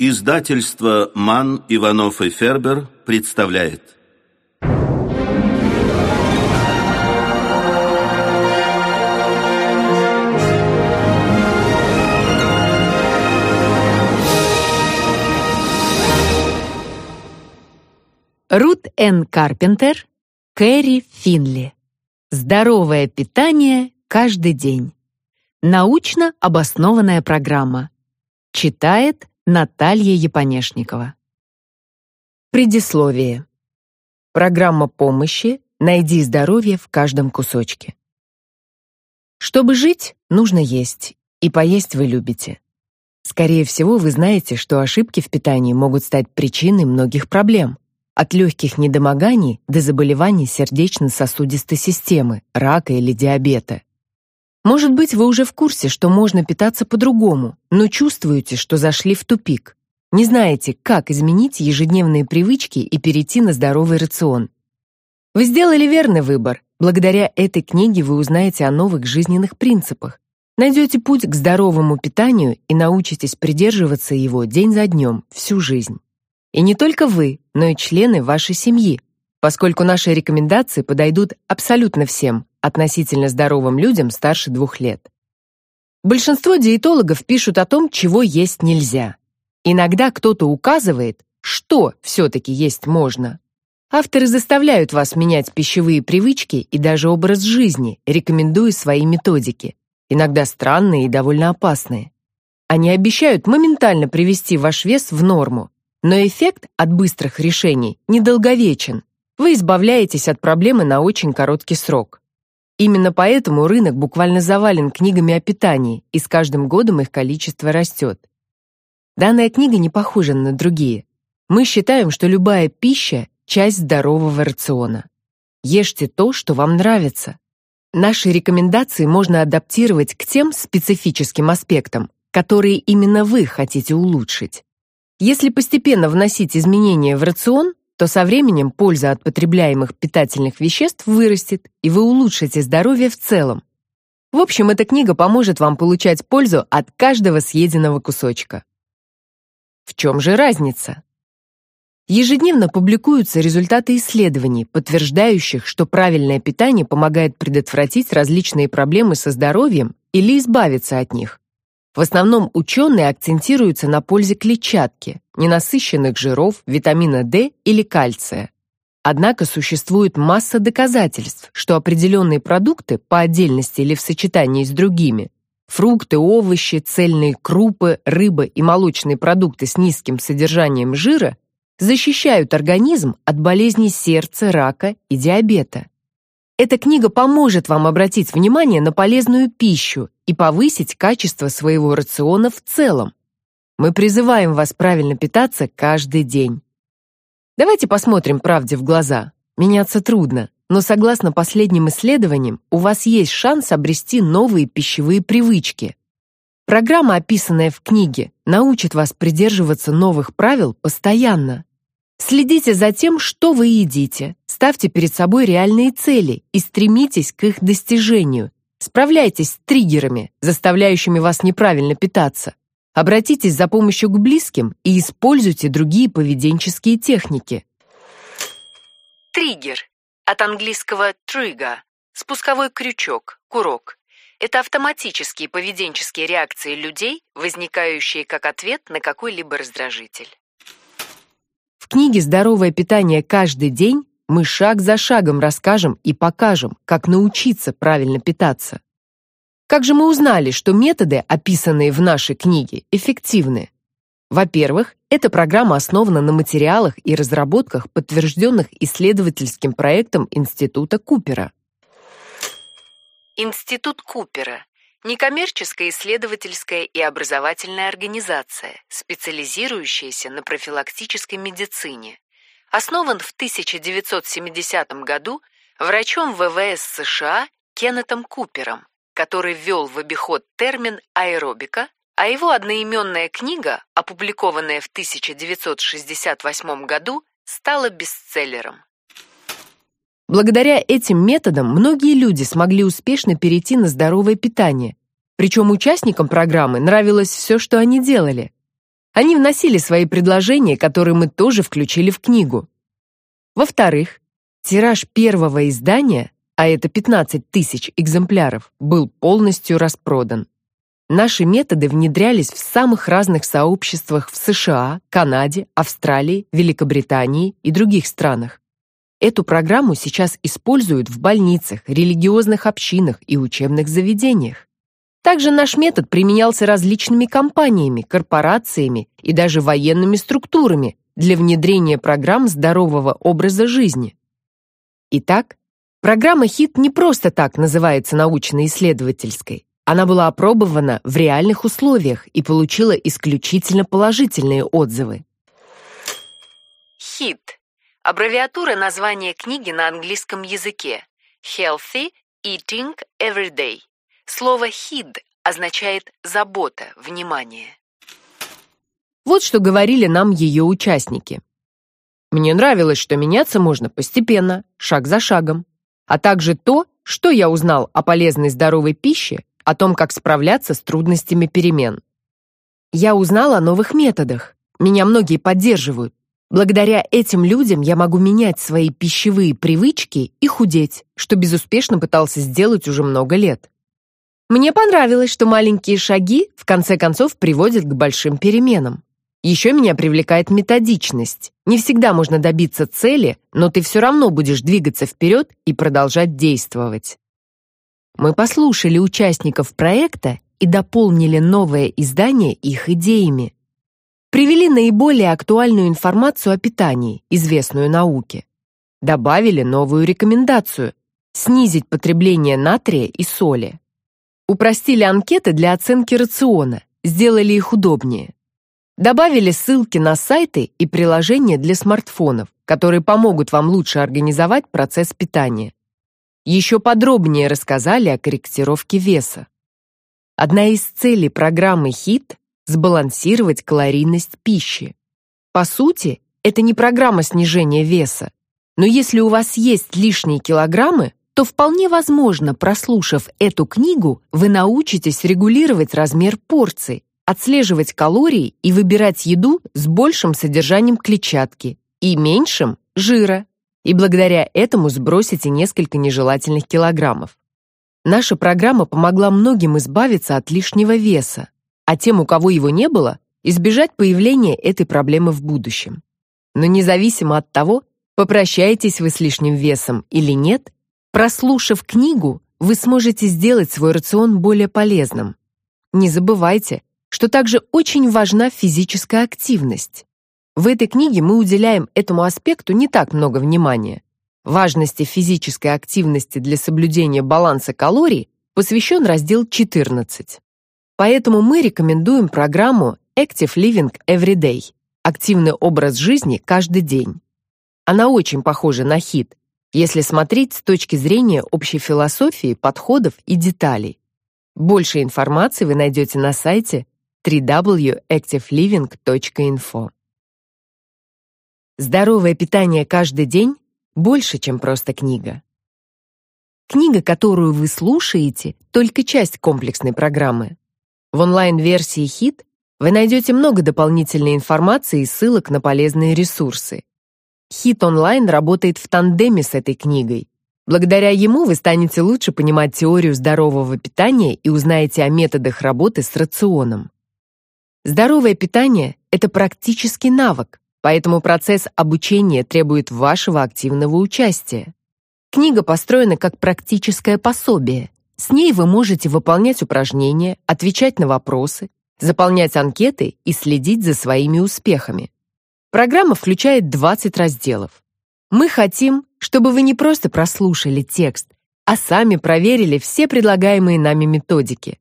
Издательство «Ман, Иванов и Фербер» представляет. Рут Н. Карпентер, Кэрри Финли. Здоровое питание каждый день. Научно обоснованная программа. Читает Наталья Японешникова. Предисловие. Программа помощи «Найди здоровье в каждом кусочке». Чтобы жить, нужно есть, и поесть вы любите. Скорее всего, вы знаете, что ошибки в питании могут стать причиной многих проблем, от легких недомоганий до заболеваний сердечно-сосудистой системы, рака или диабета. Может быть, вы уже в курсе, что можно питаться по-другому, но чувствуете, что зашли в тупик. Не знаете, как изменить ежедневные привычки и перейти на здоровый рацион. Вы сделали верный выбор. Благодаря этой книге вы узнаете о новых жизненных принципах, найдете путь к здоровому питанию и научитесь придерживаться его день за днем, всю жизнь. И не только вы, но и члены вашей семьи, поскольку наши рекомендации подойдут абсолютно всем, относительно здоровым людям старше двух лет. Большинство диетологов пишут о том, чего есть нельзя. Иногда кто-то указывает, что все-таки есть можно. Авторы заставляют вас менять пищевые привычки и даже образ жизни, рекомендуя свои методики, иногда странные и довольно опасные. Они обещают моментально привести ваш вес в норму, но эффект от быстрых решений недолговечен. Вы избавляетесь от проблемы на очень короткий срок. Именно поэтому рынок буквально завален книгами о питании, и с каждым годом их количество растет. Данная книга не похожа на другие. Мы считаем, что любая пища – часть здорового рациона. Ешьте то, что вам нравится. Наши рекомендации можно адаптировать к тем специфическим аспектам, которые именно вы хотите улучшить. Если постепенно вносить изменения в рацион, то со временем польза от потребляемых питательных веществ вырастет, и вы улучшите здоровье в целом. В общем, эта книга поможет вам получать пользу от каждого съеденного кусочка. В чем же разница? Ежедневно публикуются результаты исследований, подтверждающих, что правильное питание помогает предотвратить различные проблемы со здоровьем или избавиться от них. В основном ученые акцентируются на пользе клетчатки, ненасыщенных жиров, витамина D или кальция. Однако существует масса доказательств, что определенные продукты по отдельности или в сочетании с другими фрукты, овощи, цельные крупы, рыба и молочные продукты с низким содержанием жира защищают организм от болезней сердца, рака и диабета. Эта книга поможет вам обратить внимание на полезную пищу и повысить качество своего рациона в целом. Мы призываем вас правильно питаться каждый день. Давайте посмотрим правде в глаза. Меняться трудно, но согласно последним исследованиям, у вас есть шанс обрести новые пищевые привычки. Программа, описанная в книге, научит вас придерживаться новых правил постоянно. Следите за тем, что вы едите, ставьте перед собой реальные цели и стремитесь к их достижению. Справляйтесь с триггерами, заставляющими вас неправильно питаться. Обратитесь за помощью к близким и используйте другие поведенческие техники. Триггер. От английского trigger – спусковой крючок, курок. Это автоматические поведенческие реакции людей, возникающие как ответ на какой-либо раздражитель. В книге «Здоровое питание каждый день» мы шаг за шагом расскажем и покажем, как научиться правильно питаться. Как же мы узнали, что методы, описанные в нашей книге, эффективны? Во-первых, эта программа основана на материалах и разработках, подтвержденных исследовательским проектом Института Купера. Институт Купера Некоммерческая исследовательская и образовательная организация, специализирующаяся на профилактической медицине. Основан в 1970 году врачом ВВС США Кеннетом Купером, который ввел в обиход термин аэробика, а его одноименная книга, опубликованная в 1968 году, стала бестселлером. Благодаря этим методам многие люди смогли успешно перейти на здоровое питание. Причем участникам программы нравилось все, что они делали. Они вносили свои предложения, которые мы тоже включили в книгу. Во-вторых, тираж первого издания, а это 15 тысяч экземпляров, был полностью распродан. Наши методы внедрялись в самых разных сообществах в США, Канаде, Австралии, Великобритании и других странах. Эту программу сейчас используют в больницах, религиозных общинах и учебных заведениях. Также наш метод применялся различными компаниями, корпорациями и даже военными структурами для внедрения программ здорового образа жизни. Итак, программа HIT не просто так называется научно-исследовательской. Она была опробована в реальных условиях и получила исключительно положительные отзывы. HIT – аббревиатура названия книги на английском языке Healthy Eating Every Day. Слово HID означает забота, внимание. Вот что говорили нам ее участники. Мне нравилось, что меняться можно постепенно, шаг за шагом, а также то, что я узнал о полезной здоровой пище, о том, как справляться с трудностями перемен. Я узнал о новых методах. Меня многие поддерживают. Благодаря этим людям я могу менять свои пищевые привычки и худеть, что безуспешно пытался сделать уже много лет. Мне понравилось, что маленькие шаги в конце концов приводят к большим переменам. Еще меня привлекает методичность. Не всегда можно добиться цели, но ты все равно будешь двигаться вперед и продолжать действовать. Мы послушали участников проекта и дополнили новое издание их идеями. Привели наиболее актуальную информацию о питании, известную науке. Добавили новую рекомендацию – снизить потребление натрия и соли. Упростили анкеты для оценки рациона, сделали их удобнее. Добавили ссылки на сайты и приложения для смартфонов, которые помогут вам лучше организовать процесс питания. Еще подробнее рассказали о корректировке веса. Одна из целей программы HIT – сбалансировать калорийность пищи. По сути, это не программа снижения веса, но если у вас есть лишние килограммы, то вполне возможно, прослушав эту книгу, вы научитесь регулировать размер порций, отслеживать калории и выбирать еду с большим содержанием клетчатки и меньшим жира, и благодаря этому сбросите несколько нежелательных килограммов. Наша программа помогла многим избавиться от лишнего веса, а тем, у кого его не было, избежать появления этой проблемы в будущем. Но независимо от того, попрощаетесь вы с лишним весом или нет, Прослушав книгу, вы сможете сделать свой рацион более полезным. Не забывайте, что также очень важна физическая активность. В этой книге мы уделяем этому аспекту не так много внимания. Важности физической активности для соблюдения баланса калорий посвящен раздел 14. Поэтому мы рекомендуем программу Active Living Every Day – активный образ жизни каждый день. Она очень похожа на хит, если смотреть с точки зрения общей философии, подходов и деталей. Больше информации вы найдете на сайте www.activeliving.info. Здоровое питание каждый день больше, чем просто книга. Книга, которую вы слушаете, только часть комплексной программы. В онлайн-версии HIT вы найдете много дополнительной информации и ссылок на полезные ресурсы. Хит онлайн работает в тандеме с этой книгой. Благодаря ему вы станете лучше понимать теорию здорового питания и узнаете о методах работы с рационом. Здоровое питание – это практический навык, поэтому процесс обучения требует вашего активного участия. Книга построена как практическое пособие. С ней вы можете выполнять упражнения, отвечать на вопросы, заполнять анкеты и следить за своими успехами. Программа включает 20 разделов. Мы хотим, чтобы вы не просто прослушали текст, а сами проверили все предлагаемые нами методики.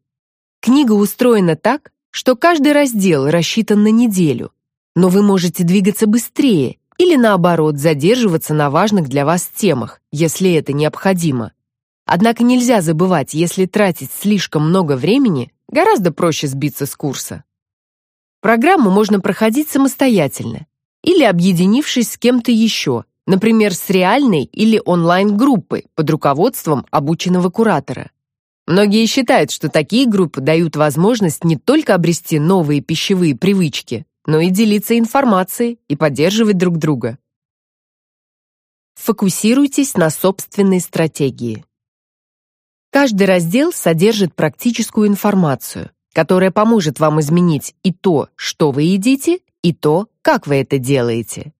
Книга устроена так, что каждый раздел рассчитан на неделю, но вы можете двигаться быстрее или наоборот задерживаться на важных для вас темах, если это необходимо. Однако нельзя забывать, если тратить слишком много времени, гораздо проще сбиться с курса. Программу можно проходить самостоятельно, или объединившись с кем-то еще, например, с реальной или онлайн-группой под руководством обученного куратора. Многие считают, что такие группы дают возможность не только обрести новые пищевые привычки, но и делиться информацией и поддерживать друг друга. Фокусируйтесь на собственной стратегии. Каждый раздел содержит практическую информацию, которая поможет вам изменить и то, что вы едите, и то, как вы это делаете.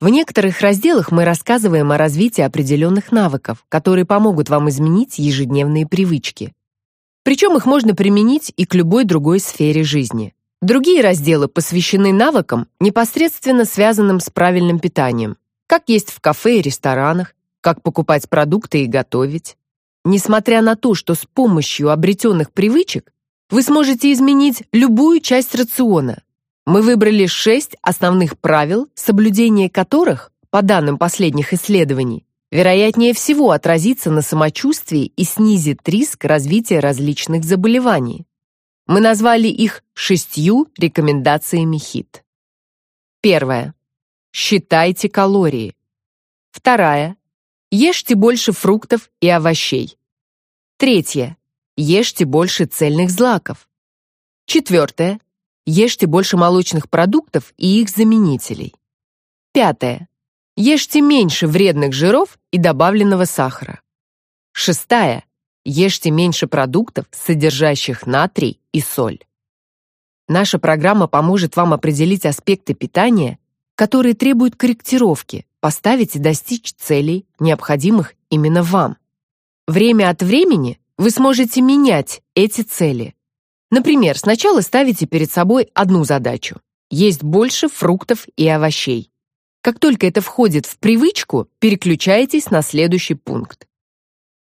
В некоторых разделах мы рассказываем о развитии определенных навыков, которые помогут вам изменить ежедневные привычки. Причем их можно применить и к любой другой сфере жизни. Другие разделы посвящены навыкам, непосредственно связанным с правильным питанием, как есть в кафе и ресторанах, как покупать продукты и готовить. Несмотря на то, что с помощью обретенных привычек вы сможете изменить любую часть рациона, мы выбрали шесть основных правил, соблюдение которых, по данным последних исследований, вероятнее всего отразится на самочувствии и снизит риск развития различных заболеваний. Мы назвали их шестью рекомендациями ХИТ. Первое. Считайте калории. Вторая. Ешьте больше фруктов и овощей. Третье. Ешьте больше цельных злаков. Четвертое. Ешьте больше молочных продуктов и их заменителей. Пятое. Ешьте меньше вредных жиров и добавленного сахара. Шестая. Ешьте меньше продуктов, содержащих натрий и соль. Наша программа поможет вам определить аспекты питания, которые требуют корректировки, поставить и достичь целей, необходимых именно вам. Время от времени вы сможете менять эти цели. Например, сначала ставите перед собой одну задачу – есть больше фруктов и овощей. Как только это входит в привычку, переключайтесь на следующий пункт.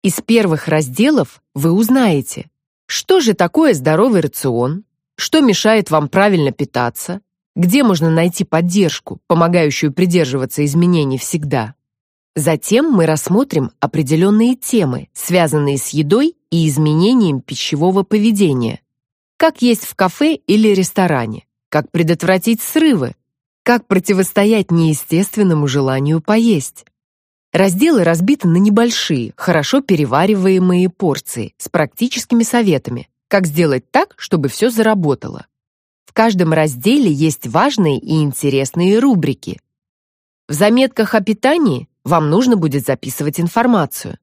Из первых разделов вы узнаете, что же такое здоровый рацион, что мешает вам правильно питаться, где можно найти поддержку, помогающую придерживаться изменений всегда. Затем мы рассмотрим определенные темы, связанные с едой и изменением пищевого поведения. Как есть в кафе или ресторане, как предотвратить срывы, как противостоять неестественному желанию поесть. Разделы разбиты на небольшие, хорошо перевариваемые порции с практическими советами, как сделать так, чтобы все заработало каждом разделе есть важные и интересные рубрики. В заметках о питании вам нужно будет записывать информацию.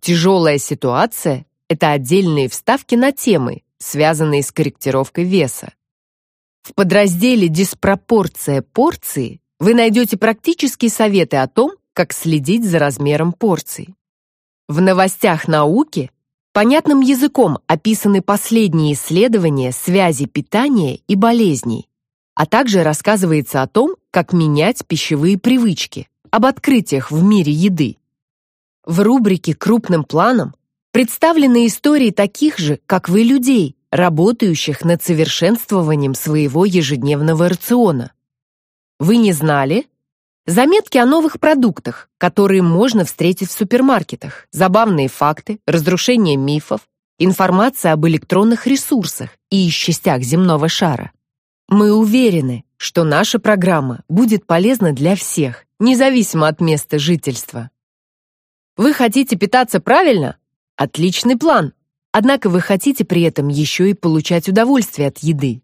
Тяжелая ситуация – это отдельные вставки на темы, связанные с корректировкой веса. В подразделе «Диспропорция порции» вы найдете практические советы о том, как следить за размером порций. В новостях науки Понятным языком описаны последние исследования связи питания и болезней, а также рассказывается о том, как менять пищевые привычки, об открытиях в мире еды. В рубрике «Крупным планом» представлены истории таких же, как вы, людей, работающих над совершенствованием своего ежедневного рациона. Вы не знали? Заметки о новых продуктах, которые можно встретить в супермаркетах, забавные факты, разрушение мифов, информация об электронных ресурсах и частях земного шара. Мы уверены, что наша программа будет полезна для всех, независимо от места жительства. Вы хотите питаться правильно? Отличный план. Однако вы хотите при этом еще и получать удовольствие от еды.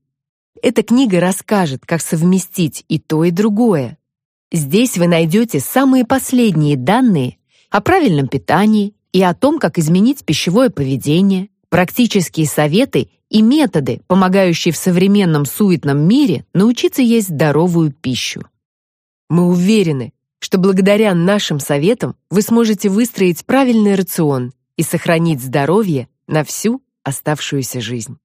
Эта книга расскажет, как совместить и то, и другое, Здесь вы найдете самые последние данные о правильном питании и о том, как изменить пищевое поведение, практические советы и методы, помогающие в современном суетном мире научиться есть здоровую пищу. Мы уверены, что благодаря нашим советам вы сможете выстроить правильный рацион и сохранить здоровье на всю оставшуюся жизнь.